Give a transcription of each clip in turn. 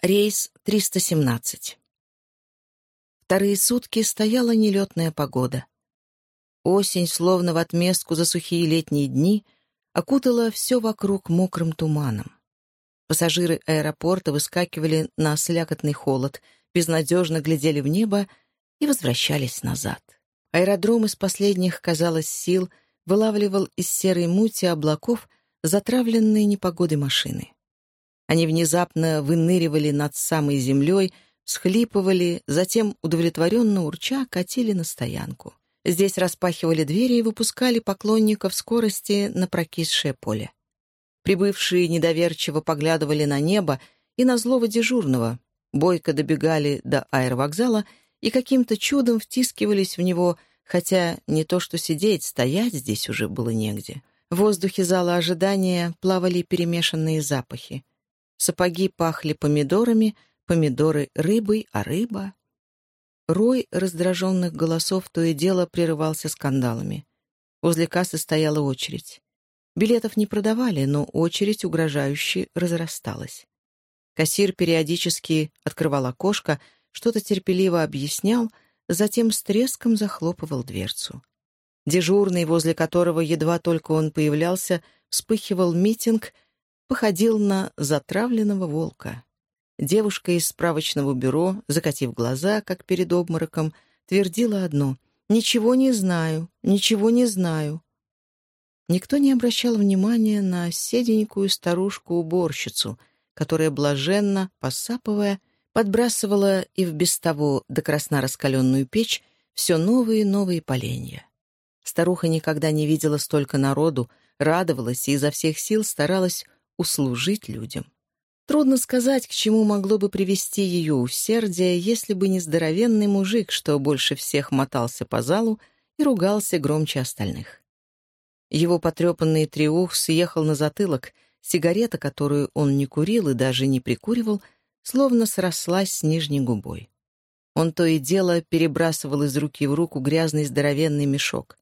Рейс 317. Вторые сутки стояла нелетная погода. Осень, словно в отместку за сухие летние дни, окутала все вокруг мокрым туманом. Пассажиры аэропорта выскакивали на слякотный холод, безнадежно глядели в небо и возвращались назад. Аэродром из последних, казалось, сил вылавливал из серой мути облаков затравленные непогодой машины. Они внезапно выныривали над самой землей, схлипывали, затем, удовлетворенно урча, катили на стоянку. Здесь распахивали двери и выпускали поклонников скорости на прокисшее поле. Прибывшие недоверчиво поглядывали на небо и на злого дежурного, бойко добегали до аэровокзала и каким-то чудом втискивались в него, хотя не то что сидеть, стоять здесь уже было негде. В воздухе зала ожидания плавали перемешанные запахи. Сапоги пахли помидорами, помидоры — рыбой, а рыба... Рой раздраженных голосов то и дело прерывался скандалами. Возле кассы стояла очередь. Билетов не продавали, но очередь угрожающе разрасталась. Кассир периодически открывал окошко, что-то терпеливо объяснял, затем с треском захлопывал дверцу. Дежурный, возле которого едва только он появлялся, вспыхивал митинг, походил на затравленного волка. Девушка из справочного бюро, закатив глаза, как перед обмороком, твердила одно «Ничего не знаю, ничего не знаю». Никто не обращал внимания на седенькую старушку-уборщицу, которая блаженно, посапывая, подбрасывала и в без того до красна раскаленную печь все новые и новые поленья. Старуха никогда не видела столько народу, радовалась и изо всех сил старалась услужить людям. Трудно сказать, к чему могло бы привести ее усердие, если бы не здоровенный мужик, что больше всех мотался по залу и ругался громче остальных. Его потрепанный триух съехал на затылок, сигарета, которую он не курил и даже не прикуривал, словно срослась с нижней губой. Он то и дело перебрасывал из руки в руку грязный здоровенный мешок.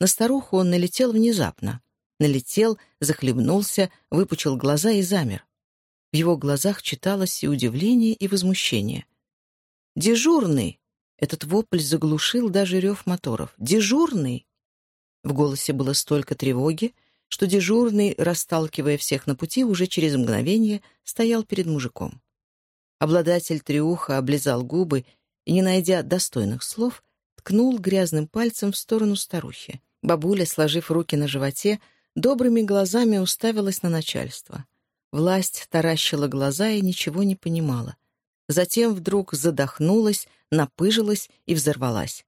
На старуху он налетел внезапно. Налетел, захлебнулся, выпучил глаза и замер. В его глазах читалось и удивление, и возмущение. «Дежурный!» Этот вопль заглушил даже рев моторов. «Дежурный!» В голосе было столько тревоги, что дежурный, расталкивая всех на пути, уже через мгновение стоял перед мужиком. Обладатель триуха облизал губы и, не найдя достойных слов, ткнул грязным пальцем в сторону старухи. Бабуля, сложив руки на животе, добрыми глазами уставилась на начальство. Власть таращила глаза и ничего не понимала. Затем вдруг задохнулась, напыжилась и взорвалась.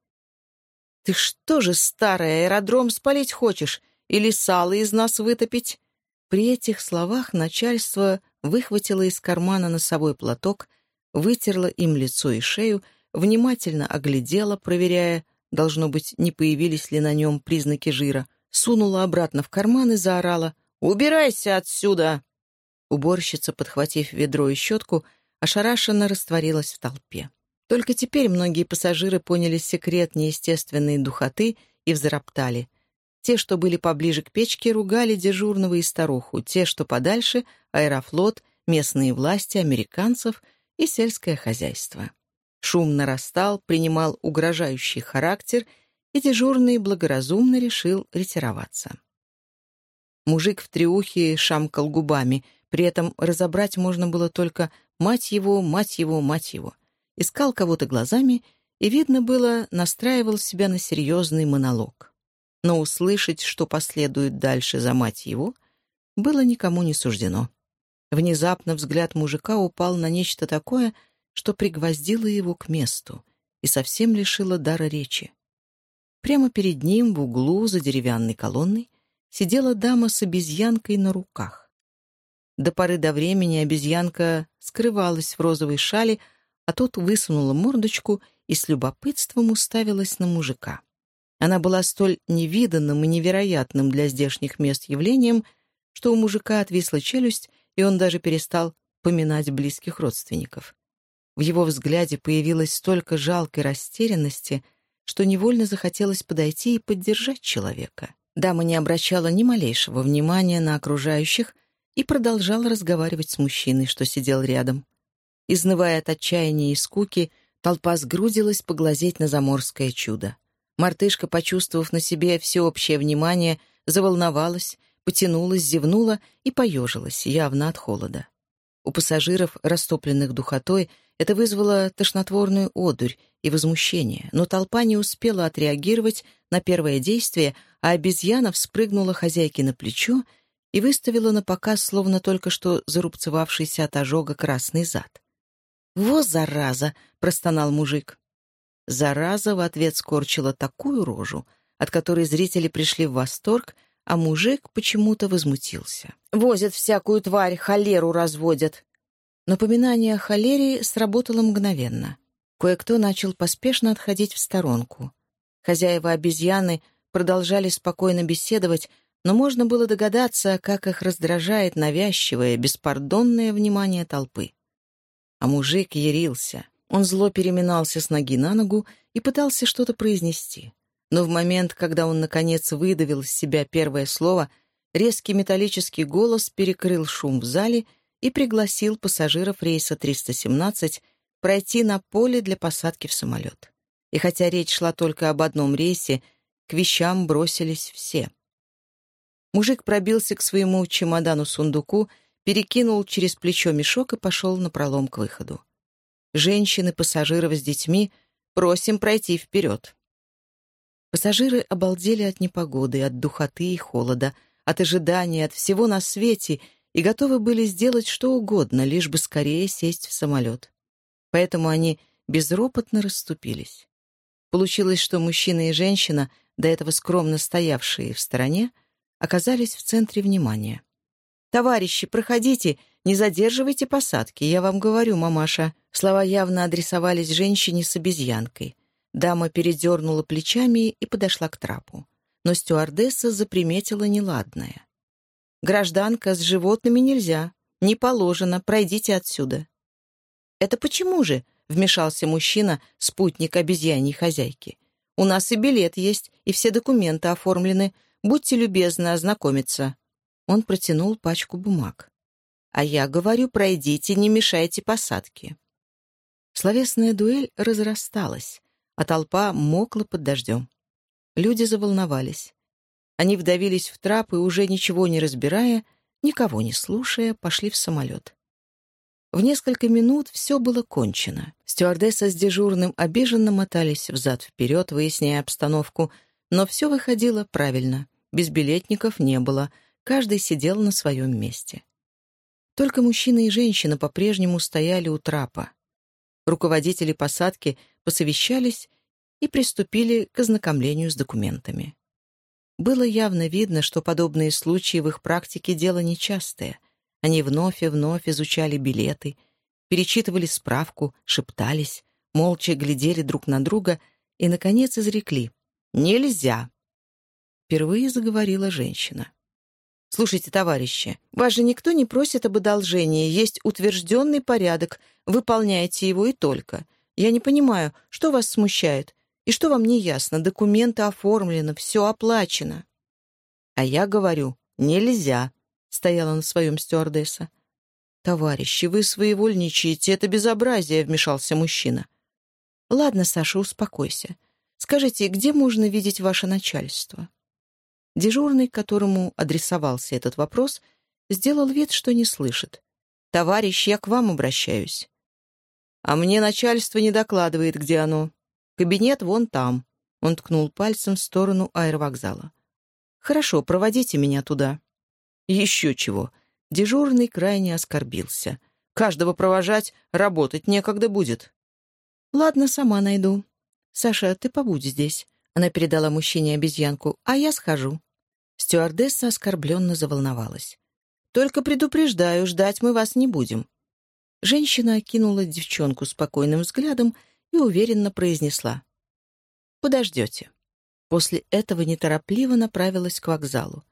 «Ты что же, старый аэродром спалить хочешь? Или сало из нас вытопить?» При этих словах начальство выхватило из кармана носовой платок, вытерло им лицо и шею, внимательно оглядело, проверяя, должно быть, не появились ли на нем признаки жира, сунула обратно в карман и заорала «Убирайся отсюда!». Уборщица, подхватив ведро и щетку, ошарашенно растворилась в толпе. Только теперь многие пассажиры поняли секрет неестественной духоты и взроптали. Те, что были поближе к печке, ругали дежурного и старуху, те, что подальше — аэрофлот, местные власти, американцев и сельское хозяйство. Шум нарастал, принимал угрожающий характер, и дежурный благоразумно решил ретироваться. Мужик в триухе шамкал губами, при этом разобрать можно было только «мать его, мать его, мать его». Искал кого-то глазами и, видно было, настраивал себя на серьезный монолог. Но услышать, что последует дальше за мать его, было никому не суждено. Внезапно взгляд мужика упал на нечто такое — что пригвоздило его к месту и совсем лишило дара речи. Прямо перед ним, в углу, за деревянной колонной, сидела дама с обезьянкой на руках. До поры до времени обезьянка скрывалась в розовой шале, а тот высунула мордочку и с любопытством уставилась на мужика. Она была столь невиданным и невероятным для здешних мест явлением, что у мужика отвисла челюсть, и он даже перестал поминать близких родственников. В его взгляде появилось столько жалкой растерянности, что невольно захотелось подойти и поддержать человека. Дама не обращала ни малейшего внимания на окружающих и продолжала разговаривать с мужчиной, что сидел рядом. Изнывая от отчаяния и скуки, толпа сгрудилась поглазеть на заморское чудо. Мартышка, почувствовав на себе всеобщее внимание, заволновалась, потянулась, зевнула и поежилась, явно от холода. У пассажиров, растопленных духотой, это вызвало тошнотворную одурь и возмущение, но толпа не успела отреагировать на первое действие, а обезьяна вспрыгнула хозяйке на плечо и выставила на показ, словно только что зарубцевавшийся от ожога красный зад. «Во, зараза!» — простонал мужик. Зараза в ответ скорчила такую рожу, от которой зрители пришли в восторг, а мужик почему-то возмутился. «Возят всякую тварь, холеру разводят!» Напоминание о холере сработало мгновенно. Кое-кто начал поспешно отходить в сторонку. Хозяева обезьяны продолжали спокойно беседовать, но можно было догадаться, как их раздражает навязчивое, беспардонное внимание толпы. А мужик ярился. Он зло переминался с ноги на ногу и пытался что-то произнести. Но в момент, когда он, наконец, выдавил из себя первое слово, резкий металлический голос перекрыл шум в зале и пригласил пассажиров рейса 317 пройти на поле для посадки в самолет. И хотя речь шла только об одном рейсе, к вещам бросились все. Мужик пробился к своему чемодану-сундуку, перекинул через плечо мешок и пошел на пролом к выходу. Женщины, пассажиров с детьми просим пройти вперед. Пассажиры обалдели от непогоды, от духоты и холода, от ожидания, от всего на свете и готовы были сделать что угодно, лишь бы скорее сесть в самолет. Поэтому они безропотно расступились. Получилось, что мужчина и женщина, до этого скромно стоявшие в стороне, оказались в центре внимания. «Товарищи, проходите, не задерживайте посадки, я вам говорю, мамаша». Слова явно адресовались женщине с обезьянкой. Дама передернула плечами и подошла к трапу. Но стюардесса заприметила неладное. «Гражданка, с животными нельзя. Не положено, пройдите отсюда». «Это почему же?» — вмешался мужчина, спутник обезьяньей хозяйки. «У нас и билет есть, и все документы оформлены. Будьте любезны ознакомиться». Он протянул пачку бумаг. «А я говорю, пройдите, не мешайте посадке». Словесная дуэль разрасталась, а толпа мокла под дождем. Люди заволновались. Они вдавились в трап и, уже ничего не разбирая, никого не слушая, пошли в самолет. В несколько минут все было кончено. Стюардесса с дежурным обиженно мотались взад-вперед, выясняя обстановку, но все выходило правильно. Безбилетников не было, каждый сидел на своем месте. Только мужчина и женщина по-прежнему стояли у трапа. Руководители посадки посовещались и приступили к ознакомлению с документами. Было явно видно, что подобные случаи в их практике дело нечастое. Они вновь и вновь изучали билеты, перечитывали справку, шептались, молча глядели друг на друга и, наконец, изрекли «Нельзя!». Впервые заговорила женщина. «Слушайте, товарищи, вас же никто не просит об одолжении, есть утвержденный порядок, выполняйте его и только. Я не понимаю, что вас смущает, и что вам не ясно, документы оформлены, все оплачено». «А я говорю, нельзя», — стояла на своем стюардесса. «Товарищи, вы своевольничаете, это безобразие», — вмешался мужчина. «Ладно, Саша, успокойся. Скажите, где можно видеть ваше начальство?» Дежурный, которому адресовался этот вопрос, сделал вид, что не слышит. «Товарищ, я к вам обращаюсь». «А мне начальство не докладывает, где оно. Кабинет вон там». Он ткнул пальцем в сторону аэровокзала. «Хорошо, проводите меня туда». «Еще чего». Дежурный крайне оскорбился. «Каждого провожать работать некогда будет». «Ладно, сама найду. Саша, ты побудь здесь». Она передала мужчине обезьянку. «А я схожу». Стюардесса оскорбленно заволновалась. «Только предупреждаю, ждать мы вас не будем». Женщина окинула девчонку спокойным взглядом и уверенно произнесла. «Подождете». После этого неторопливо направилась к вокзалу.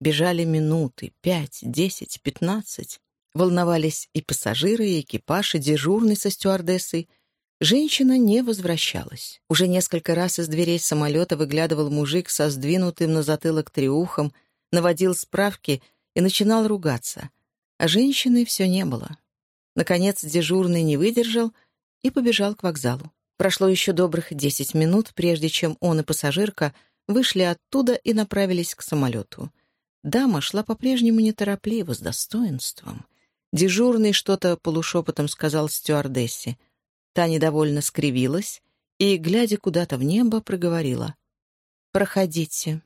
Бежали минуты, пять, десять, пятнадцать. Волновались и пассажиры, и экипаж, и дежурный со стюардессой. Женщина не возвращалась. Уже несколько раз из дверей самолета выглядывал мужик со сдвинутым на затылок триухом, наводил справки и начинал ругаться. А женщины все не было. Наконец дежурный не выдержал и побежал к вокзалу. Прошло еще добрых десять минут, прежде чем он и пассажирка вышли оттуда и направились к самолету. Дама шла по-прежнему неторопливо, с достоинством. Дежурный что-то полушепотом сказал стюардессе. Та недовольно скривилась и, глядя куда-то в небо, проговорила. «Проходите».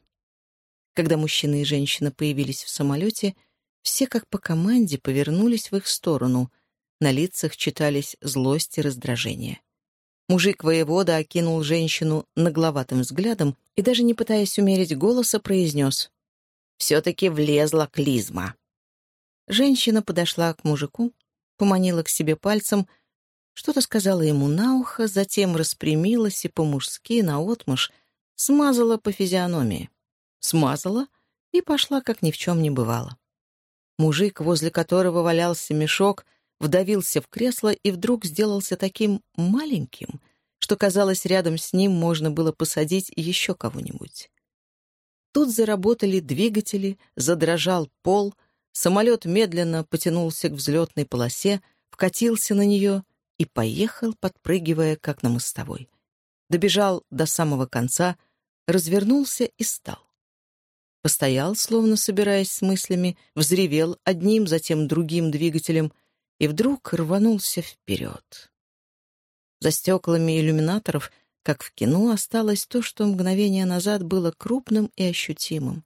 Когда мужчина и женщина появились в самолете, все как по команде повернулись в их сторону. На лицах читались злость и раздражение. Мужик-воевода окинул женщину нагловатым взглядом и, даже не пытаясь умерить голоса, произнес «Все-таки влезла клизма». Женщина подошла к мужику, поманила к себе пальцем, что-то сказала ему на ухо, затем распрямилась и по-мужски наотмашь смазала по физиономии. Смазала и пошла, как ни в чем не бывало. Мужик, возле которого валялся мешок, вдавился в кресло и вдруг сделался таким маленьким, что, казалось, рядом с ним можно было посадить еще кого-нибудь. Тут заработали двигатели, задрожал пол, самолет медленно потянулся к взлетной полосе, вкатился на нее и поехал, подпрыгивая, как на мостовой. Добежал до самого конца, развернулся и стал. Постоял, словно собираясь с мыслями, взревел одним, затем другим двигателем — и вдруг рванулся вперед. За стеклами иллюминаторов, как в кино, осталось то, что мгновение назад было крупным и ощутимым.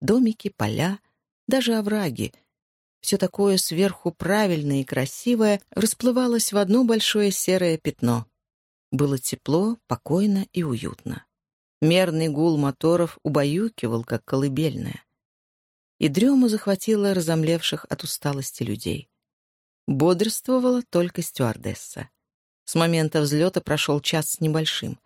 Домики, поля, даже овраги — все такое сверху правильное и красивое расплывалось в одно большое серое пятно. Было тепло, покойно и уютно. Мерный гул моторов убаюкивал, как колыбельная. И дрема захватила разомлевших от усталости людей. Бодрствовала только стюардесса. С момента взлета прошел час с небольшим.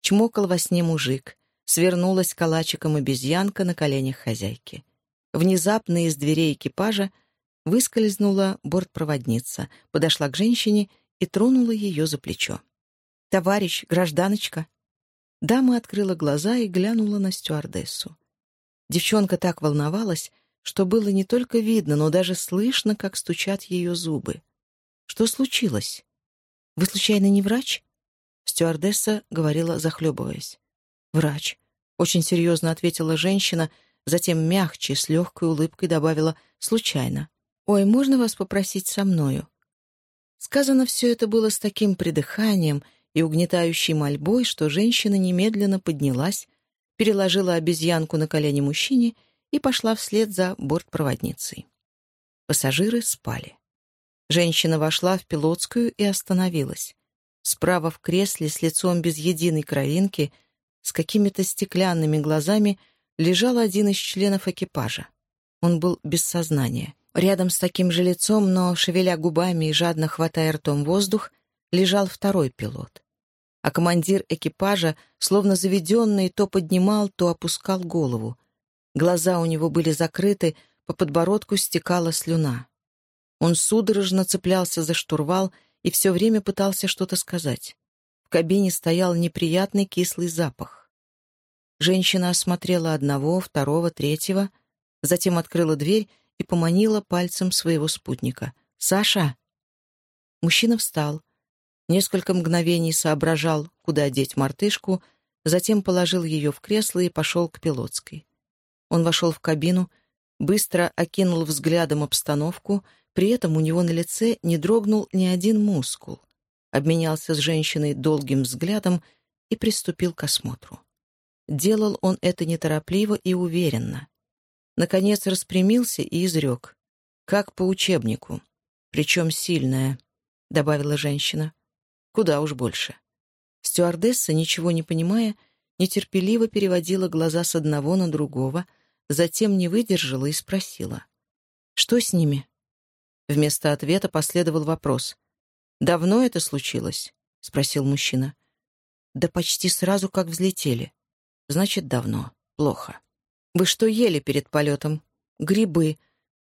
Чмокал во сне мужик. Свернулась калачиком обезьянка на коленях хозяйки. Внезапно из дверей экипажа выскользнула бортпроводница, подошла к женщине и тронула ее за плечо. «Товарищ, гражданочка!» Дама открыла глаза и глянула на стюардессу. Девчонка так волновалась, что было не только видно, но даже слышно, как стучат ее зубы. «Что случилось? Вы, случайно, не врач?» Стюардесса говорила, захлебываясь. «Врач», — очень серьезно ответила женщина, затем мягче, с легкой улыбкой добавила «случайно». «Ой, можно вас попросить со мною?» Сказано все это было с таким придыханием и угнетающей мольбой, что женщина немедленно поднялась, переложила обезьянку на колени мужчине и пошла вслед за бортпроводницей. Пассажиры спали. Женщина вошла в пилотскую и остановилась. Справа в кресле с лицом без единой кровинки, с какими-то стеклянными глазами, лежал один из членов экипажа. Он был без сознания. Рядом с таким же лицом, но, шевеля губами и жадно хватая ртом воздух, лежал второй пилот. А командир экипажа, словно заведенный, то поднимал, то опускал голову. Глаза у него были закрыты, по подбородку стекала слюна. Он судорожно цеплялся за штурвал и все время пытался что-то сказать. В кабине стоял неприятный кислый запах. Женщина осмотрела одного, второго, третьего, затем открыла дверь и поманила пальцем своего спутника. «Саша!» Мужчина встал. Несколько мгновений соображал, куда деть мартышку, затем положил ее в кресло и пошел к пилотской. Он вошел в кабину, быстро окинул взглядом обстановку, при этом у него на лице не дрогнул ни один мускул. Обменялся с женщиной долгим взглядом и приступил к осмотру. Делал он это неторопливо и уверенно. Наконец распрямился и изрек. «Как по учебнику. Причем сильная», — добавила женщина. «Куда уж больше». Стюардесса, ничего не понимая, нетерпеливо переводила глаза с одного на другого, затем не выдержала и спросила. «Что с ними?» Вместо ответа последовал вопрос. «Давно это случилось?» — спросил мужчина. «Да почти сразу, как взлетели. Значит, давно. Плохо. Вы что ели перед полетом?» «Грибы».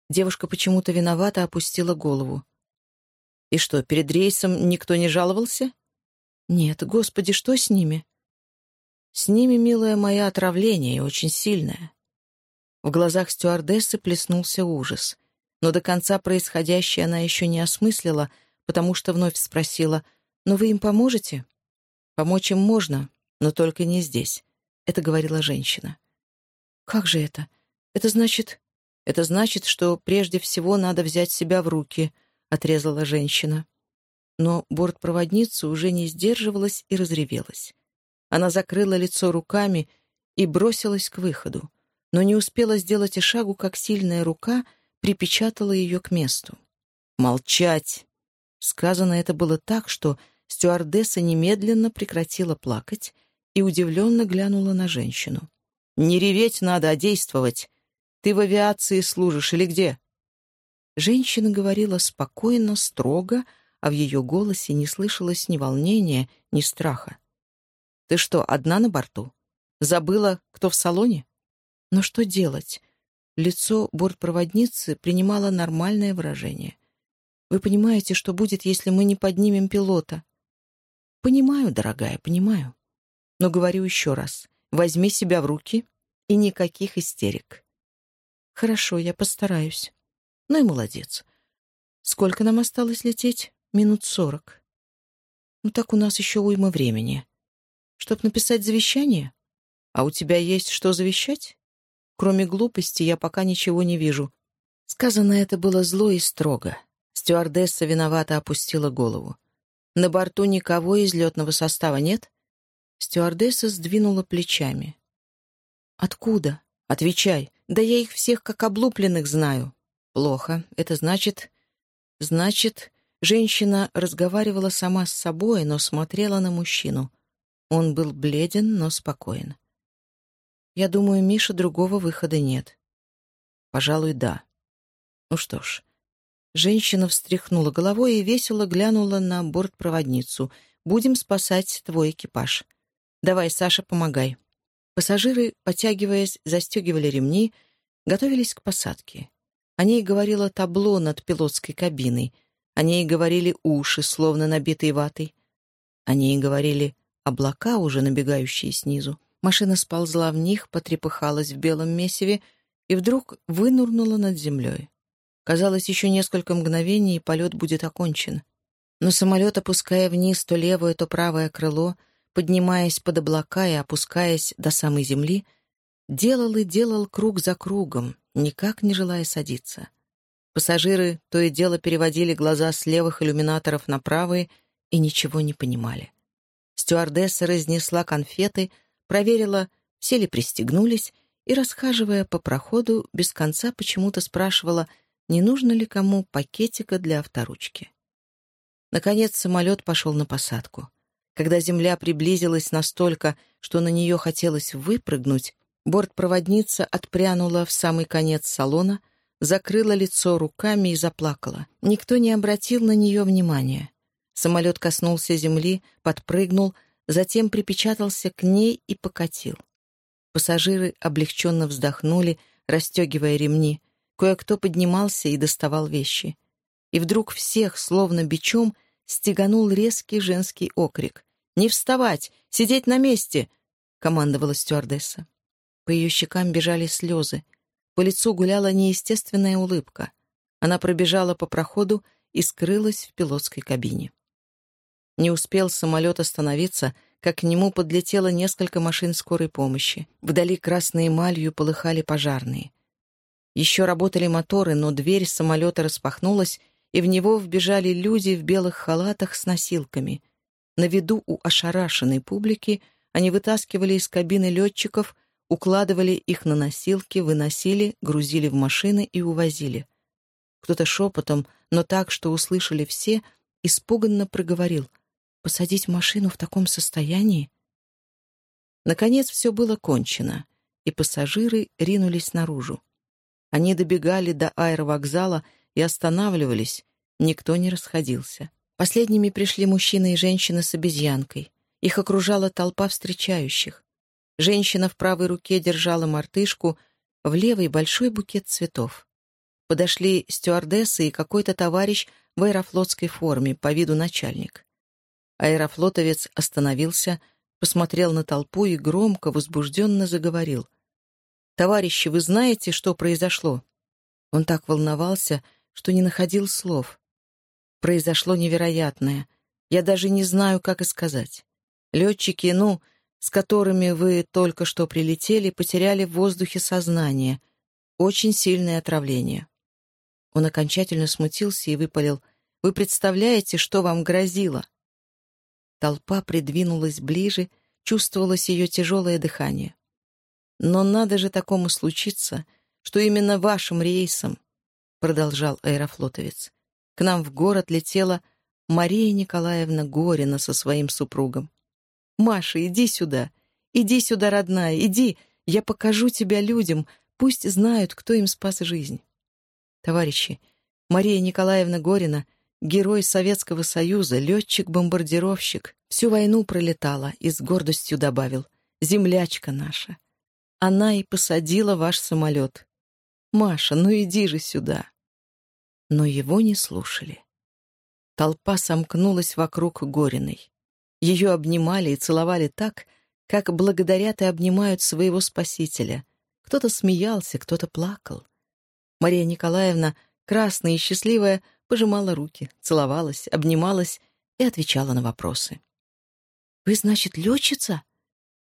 Девушка почему-то виновата опустила голову. «И что, перед рейсом никто не жаловался?» «Нет, господи, что с ними?» «С ними, милая моя, отравление, очень сильное. В глазах стюардессы плеснулся ужас. Но до конца происходящее она еще не осмыслила, потому что вновь спросила, «Но вы им поможете?» «Помочь им можно, но только не здесь», — это говорила женщина. «Как же это? Это значит...» «Это значит, что прежде всего надо взять себя в руки», — отрезала женщина. Но бортпроводница уже не сдерживалась и разревелась. Она закрыла лицо руками и бросилась к выходу, но не успела сделать и шагу, как сильная рука припечатала ее к месту. «Молчать!» Сказано это было так, что стюардесса немедленно прекратила плакать и удивленно глянула на женщину. «Не реветь надо, а действовать! Ты в авиации служишь или где?» Женщина говорила спокойно, строго, а в ее голосе не слышалось ни волнения, ни страха. «Ты что, одна на борту? Забыла, кто в салоне?» «Но что делать?» Лицо бортпроводницы принимало нормальное выражение. «Вы понимаете, что будет, если мы не поднимем пилота?» «Понимаю, дорогая, понимаю. Но говорю еще раз. Возьми себя в руки и никаких истерик». «Хорошо, я постараюсь». «Ну и молодец. Сколько нам осталось лететь?» «Минут сорок». «Ну так у нас еще уйма времени. Чтоб написать завещание? А у тебя есть что завещать? Кроме глупости я пока ничего не вижу». Сказано это было зло и строго. Стюардесса виновато опустила голову. На борту никого из летного состава нет? Стюардесса сдвинула плечами. «Откуда?» «Отвечай. Да я их всех как облупленных знаю». «Плохо. Это значит...» «Значит...» Женщина разговаривала сама с собой, но смотрела на мужчину. Он был бледен, но спокоен. «Я думаю, Миша, другого выхода нет». «Пожалуй, да». «Ну что ж, Женщина встряхнула головой и весело глянула на бортпроводницу. «Будем спасать твой экипаж. Давай, Саша, помогай». Пассажиры, потягиваясь, застегивали ремни, готовились к посадке. О ней говорило табло над пилотской кабиной. О ней говорили уши, словно набитые ватой. О ней говорили облака, уже набегающие снизу. Машина сползла в них, потрепыхалась в белом месиве и вдруг вынурнула над землей. Казалось, еще несколько мгновений, и полет будет окончен. Но самолет, опуская вниз то левое, то правое крыло, поднимаясь под облака и опускаясь до самой земли, делал и делал круг за кругом, никак не желая садиться. Пассажиры то и дело переводили глаза с левых иллюминаторов на правые и ничего не понимали. Стюардесса разнесла конфеты, проверила, все ли пристегнулись, и, расхаживая по проходу, без конца почему-то спрашивала — не нужно ли кому пакетика для авторучки. Наконец самолет пошел на посадку. Когда земля приблизилась настолько, что на нее хотелось выпрыгнуть, бортпроводница отпрянула в самый конец салона, закрыла лицо руками и заплакала. Никто не обратил на нее внимания. Самолет коснулся земли, подпрыгнул, затем припечатался к ней и покатил. Пассажиры облегченно вздохнули, расстегивая ремни — Кое-кто поднимался и доставал вещи. И вдруг всех, словно бичом, стеганул резкий женский окрик. «Не вставать! Сидеть на месте!» — командовала стюардесса. По ее щекам бежали слезы. По лицу гуляла неестественная улыбка. Она пробежала по проходу и скрылась в пилотской кабине. Не успел самолет остановиться, как к нему подлетело несколько машин скорой помощи. Вдали красной эмалью полыхали пожарные. Еще работали моторы, но дверь самолета распахнулась, и в него вбежали люди в белых халатах с носилками. На виду у ошарашенной публики они вытаскивали из кабины летчиков, укладывали их на носилки, выносили, грузили в машины и увозили. Кто-то шепотом, но так, что услышали все, испуганно проговорил «Посадить машину в таком состоянии?» Наконец все было кончено, и пассажиры ринулись наружу. Они добегали до аэровокзала и останавливались. Никто не расходился. Последними пришли мужчина и женщина с обезьянкой. Их окружала толпа встречающих. Женщина в правой руке держала мартышку, в левой — большой букет цветов. Подошли стюардессы и какой-то товарищ в аэрофлотской форме, по виду начальник. Аэрофлотовец остановился, посмотрел на толпу и громко, возбужденно заговорил. «Товарищи, вы знаете, что произошло?» Он так волновался, что не находил слов. Произошло невероятное. Я даже не знаю, как и сказать. Летчики, ну, с которыми вы только что прилетели, потеряли в воздухе сознание. Очень сильное отравление. Он окончательно смутился и выпалил. «Вы представляете, что вам грозило?» Толпа придвинулась ближе, чувствовалось ее тяжелое дыхание. «Но надо же такому случиться, что именно вашим рейсом, — продолжал аэрофлотовец, — к нам в город летела Мария Николаевна Горина со своим супругом. «Маша, иди сюда! Иди сюда, родная, иди! Я покажу тебя людям, пусть знают, кто им спас жизнь». Товарищи, Мария Николаевна Горина — герой Советского Союза, летчик-бомбардировщик, всю войну пролетала и с гордостью добавил «Землячка наша». Она и посадила ваш самолет. Маша, ну иди же сюда. Но его не слушали. Толпа сомкнулась вокруг Гориной. Ее обнимали и целовали так, как благодарят и обнимают своего спасителя. Кто-то смеялся, кто-то плакал. Мария Николаевна, красная и счастливая, пожимала руки, целовалась, обнималась и отвечала на вопросы. «Вы, значит, летчица?»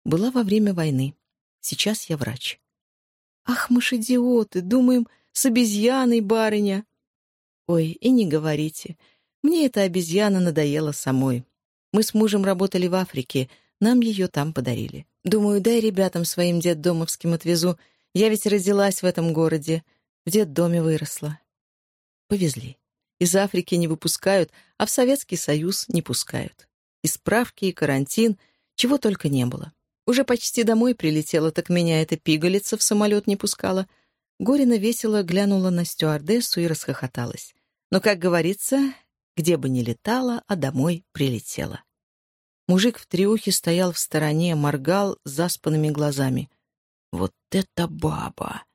Была во время войны. Сейчас я врач. «Ах, мы ж идиоты! Думаем, с обезьяной, барыня!» «Ой, и не говорите. Мне эта обезьяна надоела самой. Мы с мужем работали в Африке, нам ее там подарили. Думаю, дай ребятам своим детдомовским отвезу. Я ведь родилась в этом городе, в детдоме выросла. Повезли. Из Африки не выпускают, а в Советский Союз не пускают. И справки, и карантин, чего только не было. Уже почти домой прилетела, так меня эта пигалица в самолет не пускала. Горина весело глянула на стюардессу и расхохоталась. Но, как говорится, где бы ни летала, а домой прилетела. Мужик в триухе стоял в стороне, моргал заспанными глазами. «Вот это баба!»